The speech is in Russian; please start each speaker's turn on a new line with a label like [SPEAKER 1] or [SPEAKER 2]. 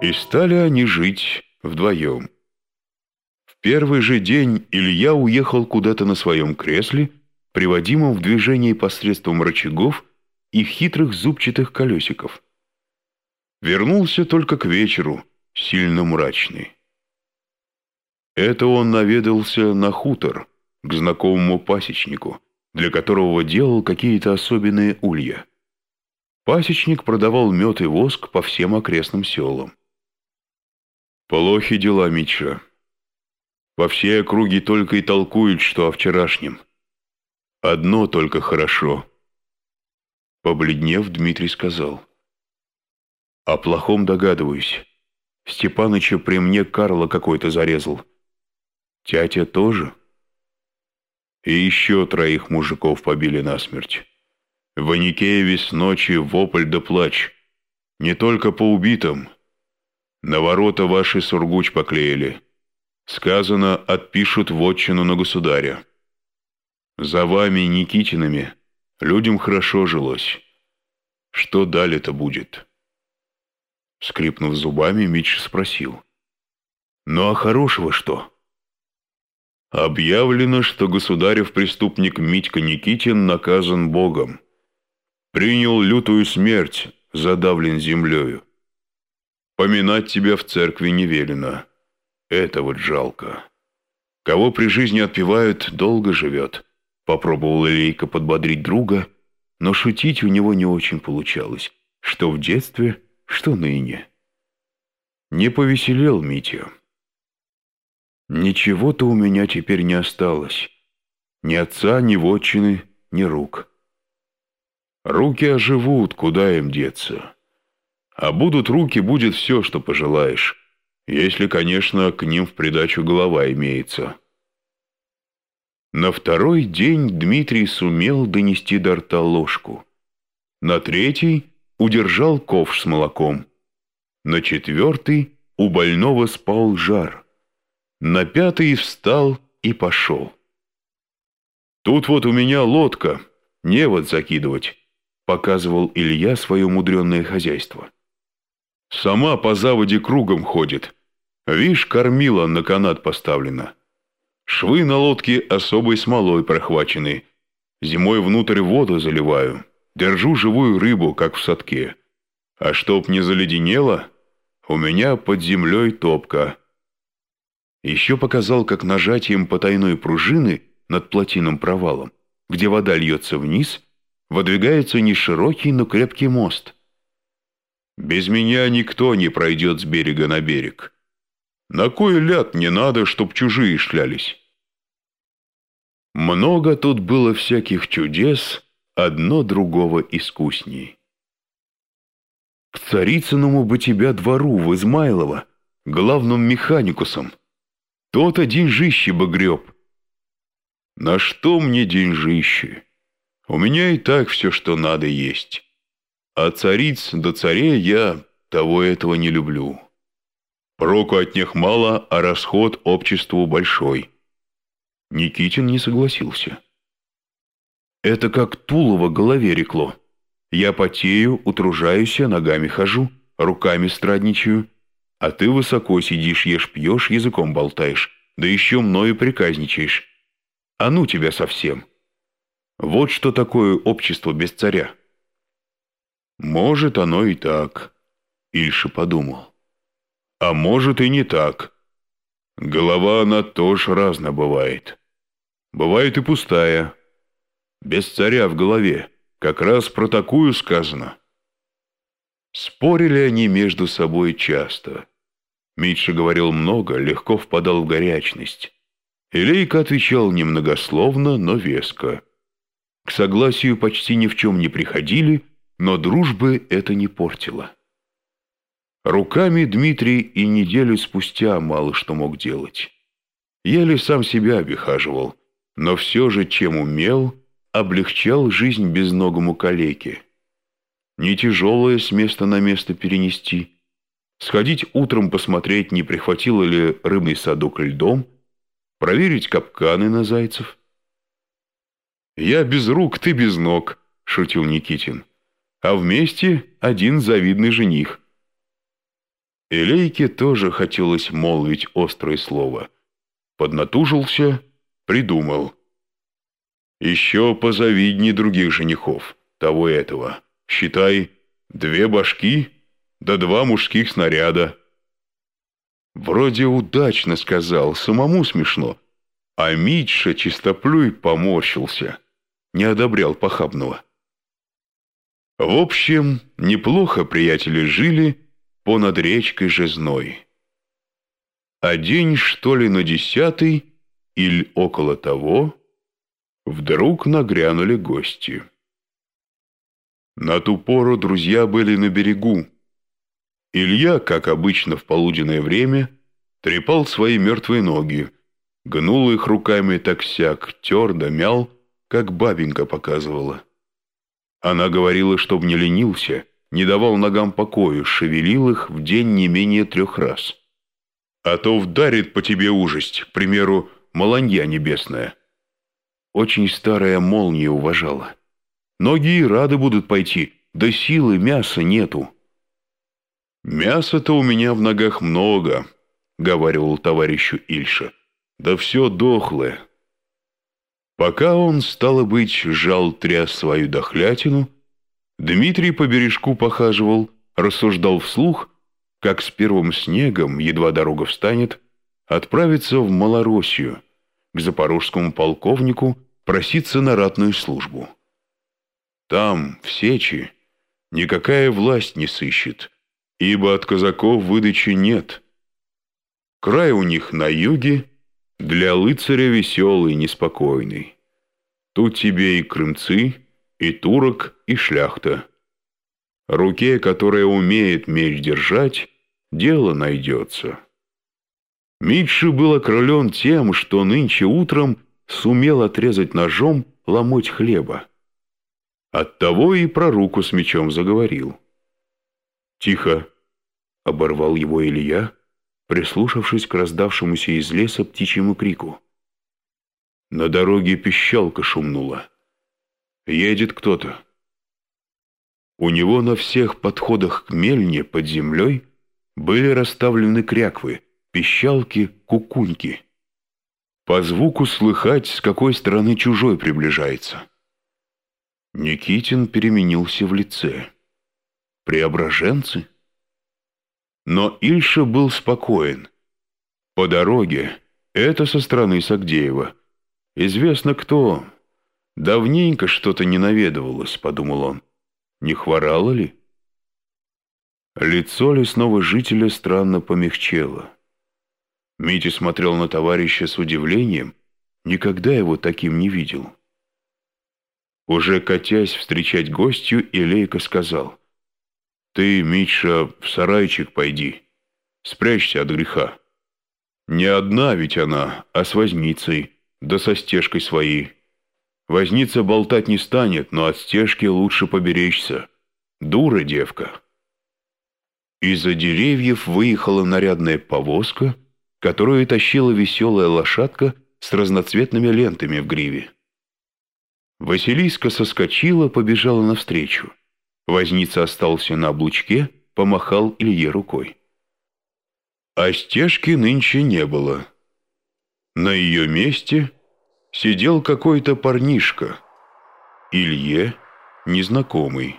[SPEAKER 1] И стали они жить вдвоем. В первый же день Илья уехал куда-то на своем кресле, приводимом в движение посредством рычагов и хитрых зубчатых колесиков. Вернулся только к вечеру, сильно мрачный. Это он наведался на хутор, к знакомому пасечнику, для которого делал какие-то особенные улья. Пасечник продавал мед и воск по всем окрестным селам. Плохи дела Митша. Во всей округе только и толкуют, что о вчерашнем. Одно только хорошо. Побледнев, Дмитрий сказал. О плохом догадываюсь. Степаныча при мне Карла какой-то зарезал. Тятя тоже? И еще троих мужиков побили насмерть. В Аникееве с ночи вопль да плач. Не только по убитым. На ворота ваши сургуч поклеили. Сказано, отпишут вотчину на государя. За вами, Никитинами, людям хорошо жилось. Что далее-то будет?» Скрипнув зубами, Мич спросил. «Ну а хорошего что?» Объявлено, что государев преступник Митька Никитин наказан Богом. Принял лютую смерть, задавлен землею. Поминать тебя в церкви не велено. Это вот жалко. Кого при жизни отпевают, долго живет. Попробовал Лейка подбодрить друга, но шутить у него не очень получалось, что в детстве, что ныне. Не повеселел Митя. Ничего-то у меня теперь не осталось. Ни отца, ни вотчины, ни рук. Руки оживут, куда им деться. А будут руки, будет все, что пожелаешь. Если, конечно, к ним в придачу голова имеется. На второй день Дмитрий сумел донести до рта ложку. На третий удержал ковш с молоком. На четвертый у больного спал жар. На пятый встал и пошел. «Тут вот у меня лодка, невод закидывать», показывал Илья свое мудренное хозяйство. «Сама по заводе кругом ходит. Вишь, кормила на канат поставлена. Швы на лодке особой смолой прохвачены. Зимой внутрь воду заливаю. Держу живую рыбу, как в садке. А чтоб не заледенело, у меня под землей топка». Еще показал, как нажатием потайной пружины над плотином провалом, где вода льется вниз, выдвигается не широкий, но крепкий мост. Без меня никто не пройдет с берега на берег. На кой ляд не надо, чтоб чужие шлялись? Много тут было всяких чудес, одно другого искусней. К царицыному бы тебя двору в Измайлово, главным механикусом, то-то деньжище бы греб. На что мне деньжище? У меня и так все, что надо, есть. А цариц до царей я того этого не люблю. Проку от них мало, а расход обществу большой. Никитин не согласился. Это как Тулово голове рекло. Я потею, утружаюсь, ногами хожу, руками страдничаю, а ты высоко сидишь, ешь, пьешь, языком болтаешь, да еще мною приказничаешь. А ну тебя совсем. Вот что такое общество без царя. Может, оно и так, Ильша подумал. А может и не так. Голова она тоже разно бывает. Бывает и пустая. Без царя в голове. Как раз про такую сказано. Спорили они между собой часто. Митша говорил много, легко впадал в горячность. Илейка отвечал немногословно, но веско. К согласию почти ни в чем не приходили, но дружбы это не портило. Руками Дмитрий и неделю спустя мало что мог делать. Еле сам себя обихаживал, но все же, чем умел, облегчал жизнь безногому калеке. Не тяжелое с места на место перенести – сходить утром посмотреть, не прихватило ли рыбный садок льдом, проверить капканы на зайцев. «Я без рук, ты без ног», — шутил Никитин. «А вместе один завидный жених». Илейке тоже хотелось молвить острое слово. Поднатужился, придумал. Еще позавидней других женихов, того и этого. Считай, две башки да два мужских снаряда. Вроде удачно сказал, самому смешно. А Митша чистоплюй поморщился, не одобрял похабного. В общем, неплохо приятели жили понад речкой Жезной. А день, что ли, на десятый, или около того, вдруг нагрянули гости. На ту пору друзья были на берегу. Илья, как обычно в полуденное время, трепал свои мертвые ноги, гнул их руками так-сяк, тер да мял, как бабенька показывала. Она говорила, чтоб не ленился, не давал ногам покою, шевелил их в день не менее трех раз. А то вдарит по тебе ужасть, к примеру, маланья небесная. Очень старая молния уважала. Ноги рады будут пойти, да силы мяса нету. «Мяса-то у меня в ногах много», — говаривал товарищу Ильша. «Да все дохлое». Пока он, стало быть, жал тряс свою дохлятину, Дмитрий по бережку похаживал, рассуждал вслух, как с первым снегом, едва дорога встанет, отправиться в Малороссию, к запорожскому полковнику, проситься на ратную службу. Там, в Сечи, никакая власть не сыщет, ибо от казаков выдачи нет. Край у них на юге, для лыцаря веселый, неспокойный. Тут тебе и крымцы, и турок, и шляхта. Руке, которая умеет меч держать, дело найдется. Митши был окрылен тем, что нынче утром сумел отрезать ножом ломоть хлеба. Оттого и про руку с мечом заговорил. «Тихо!» — оборвал его Илья, прислушавшись к раздавшемуся из леса птичьему крику. На дороге пищалка шумнула. Едет кто-то. У него на всех подходах к мельне под землей были расставлены кряквы, пищалки, кукуньки. По звуку слыхать, с какой стороны чужой приближается. Никитин переменился в лице. Преображенцы? Но Ильша был спокоен. По дороге, это со стороны Сагдеева, известно кто. Давненько что-то не наведывалось, подумал он. Не хворало ли? Лицо лесного жителя странно помягчело. Митя смотрел на товарища с удивлением, никогда его таким не видел. Уже катясь встречать гостью, Илейка сказал, «Ты, Митша, в сарайчик пойди, спрячься от греха. Не одна ведь она, а с возницей, да со стежкой своей. Возница болтать не станет, но от стежки лучше поберечься. Дура девка». Из-за деревьев выехала нарядная повозка, которую тащила веселая лошадка с разноцветными лентами в гриве. Василиска соскочила, побежала навстречу. Возница остался на облучке, помахал Илье рукой. А стежки нынче не было. На ее месте сидел какой-то парнишка. Илье незнакомый.